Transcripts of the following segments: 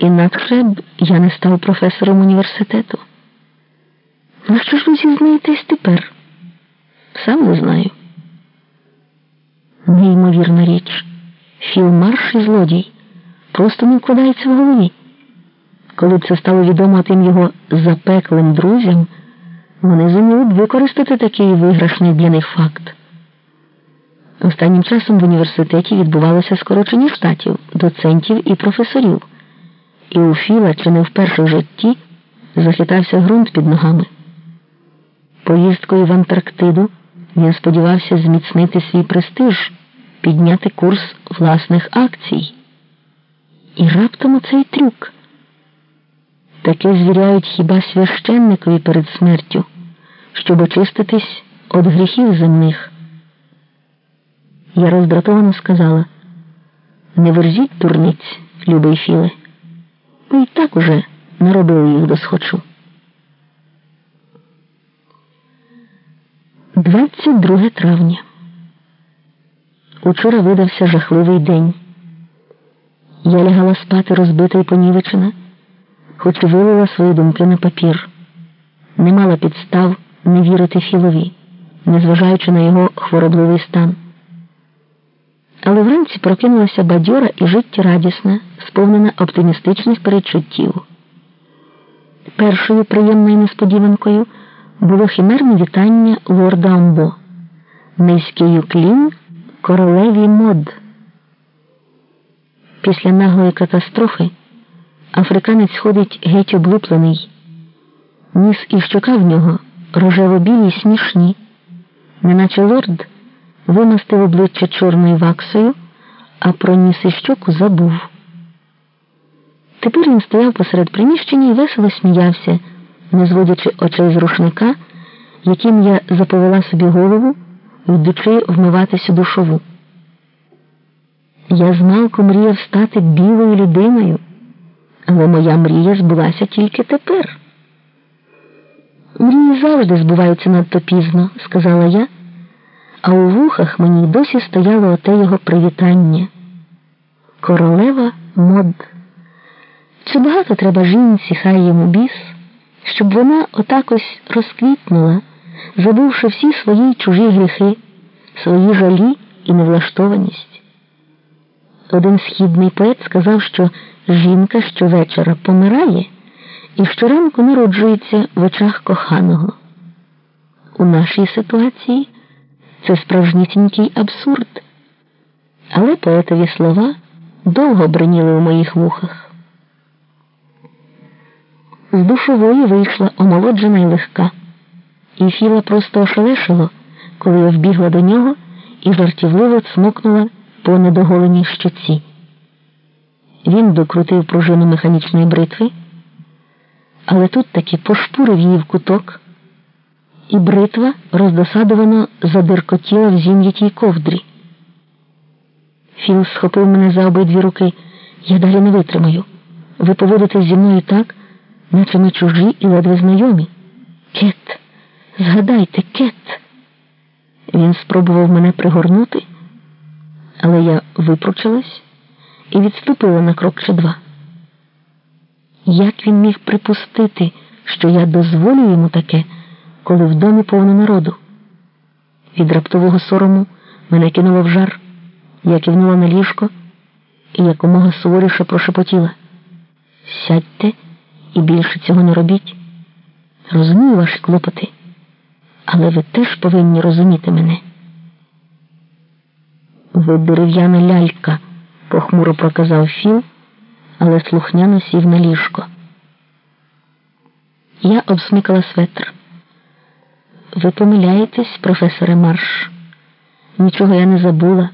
Інакше б я не став професором університету. На що ж ви зізнаєтесь тепер? Сам не знаю. Неймовірна річ. Філ Марш і злодій. Просто не вкладається в голові. Коли б це стало відомо тим його запеклим друзям, вони зуміли б використати такий виграшний для них факт. Останнім часом в університеті відбувалося скорочення штатів, доцентів і професорів, і у Філа чи не вперше в житті захитався ґрунт під ногами. Поїздкою в Антарктиду він сподівався зміцнити свій престиж, підняти курс власних акцій. І раптом оцей трюк. Таке звіряють хіба священникові перед смертю, щоб очиститись від гріхів земних. Я роздратовано сказала не верзіть дурниць, любий Філе. Ми і так уже наробили їх до схочу. 22 травня. Учора видався жахливий день. Я лягала спати розбита і понівечена, хоч вилила свої думки на папір. Не мала підстав не вірити Філові, незважаючи на його хворобливий стан. Але вранці прокинулася бадьора і життєрадісна, сповнена оптимістичних передчуттів. Першою приємною несподіванкою було химерне вітання лорда Амбо, низький уклін королеві мод. Після наглої катастрофи африканець ходить геть облуплений, ніс і щока в нього рожево-білі смішні, неначе лорд вимастив обличчя чорною ваксою, а про ніс і щоку забув. Тепер він стояв посеред приміщення і весело сміявся, не зводячи очей з рушника, яким я заповела собі голову, йдучи вмиватися душову. Я змалку мріяв стати білою людиною, але моя мрія збулася тільки тепер. Мрії завжди збуваються надто пізно, сказала я, а у вухах мені досі стояло оте його привітання. Королева мод. Чи багато треба жінці, хай йому біс, щоб вона отак ось розквітнула, забувши всі свої чужі гріхи, свої жалі і невлаштованість? Один східний поет сказав, що жінка щовечора помирає і щоранку народжується в очах коханого. У нашій ситуації це справжнісінький абсурд, але поетові слова довго броніли у моїх вухах. З душової вийшла омолоджена й легка, і Філа просто ошелешило, коли я вбігла до нього і жартівливо цмокнула по недоголеній щоці. Він докрутив пружину механічної бритви, але тут таки пошпурив її в куток, і бритва роздосадовано задиркотіла в зім'ятій ковдрі. Філ схопив мене за обидві руки. Я далі не витримаю. Ви поводитесь зі мною так, наче ми чужі і ледве знайомі. Кет, згадайте, кет. Він спробував мене пригорнути, але я випручилась і відступила на крок чи два. Як він міг припустити, що я дозволю йому таке, коли в домі повно народу? Від раптового сорому мене кинуло в жар. Я кивнула на ліжко і якомога суворіше прошепотіла. Сядьте і більше цього не робіть. Розумію ваші клопоти, але ви теж повинні розуміти мене. Ви дерев'яна лялька, похмуро проказав Філ, але слухняно сів на ліжко. Я обсмикала светр. Ви помиляєтесь, професоре Марш. Нічого я не забула,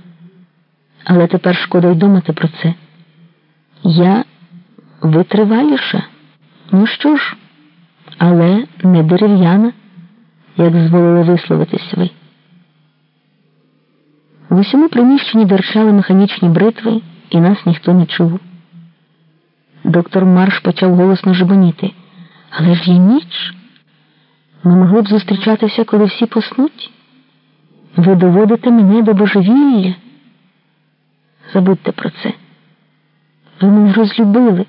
але тепер шкода й думати про це. Я витриваліша. Ну що ж, але не дерев'яна, як зволили висловитись ви. В усьому приміщенні дерчали механічні бритви, і нас ніхто не чув. Доктор Марш почав голосно жебоніти. Але ж є ніч. Ми могли б зустрічатися, коли всі поснуть. Ви доводите мене до божевілля. Забудьте про це. Ви мене розлюбили.